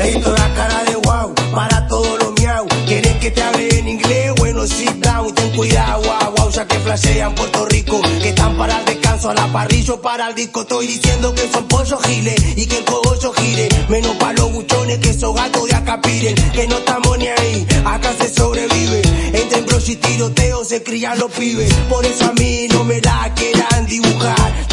Necesito una cara de wow para todo lo miau. Quieren que te hable en inglés, bueno, sit down, ten cuidado, wow, wow, ya que flashean Puerto Rico, que están para el descanso, a la parrillo para el disco. Estoy diciendo que son pollos giles y que el cogollo gire, menos para los buchones que esos gatos de acá piren, que no estamos ni ahí, acá se sobrevive. Entre embros y tiroteos se crían los pibes, por eso a mí no me la quieran dibujar.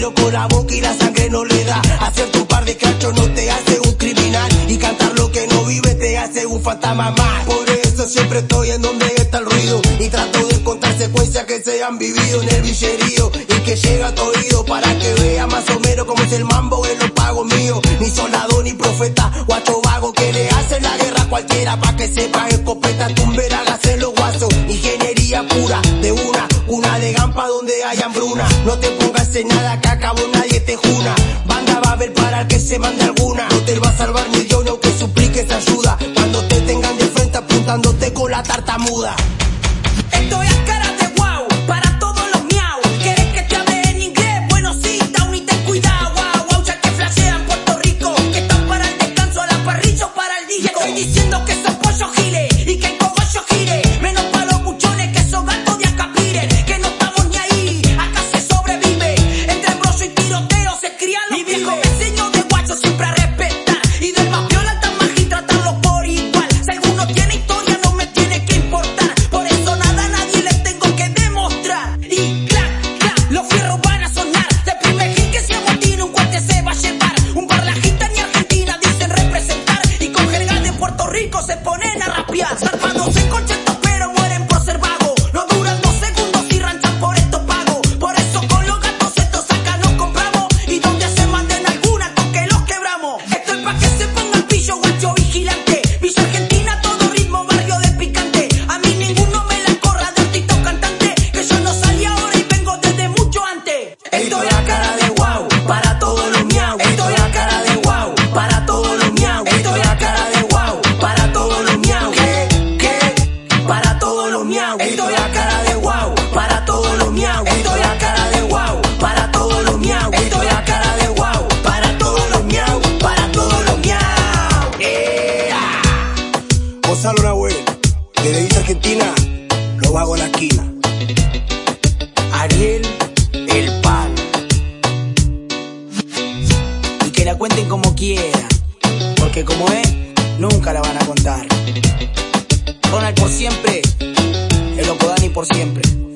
Tiro con la boca y la sangre no le da. Hacer tu par de cachos no te hace un criminal y cantar lo que no vive te hace un fantasma más. Por eso siempre estoy en donde está el ruido y trato de contar secuencias que se han vivido en el villerío y que llega a tu oído para que vea más o menos cómo es el mambo en los pagos míos. Ni soldado ni profeta, guacho vago que le hace la guerra a cualquiera pa' que sepa escopeta, tumber, hágase los guasos. Ingeniería pura, de una No te pongas en nada que acabo nadie te juna. Banda va a ver para el que se mande alguna. No te va a salvar ni Dios ni aunque supliques ayuda. Cuando te tengan de frente apuntándote con la tartamuda. Gonzalo Nahuel, desde Villa Argentina, lo hago en la esquina. Ariel, el pan. Y que la cuenten como quieran, porque como es, nunca la van a contar. Ronald por siempre, el loco Dani por siempre.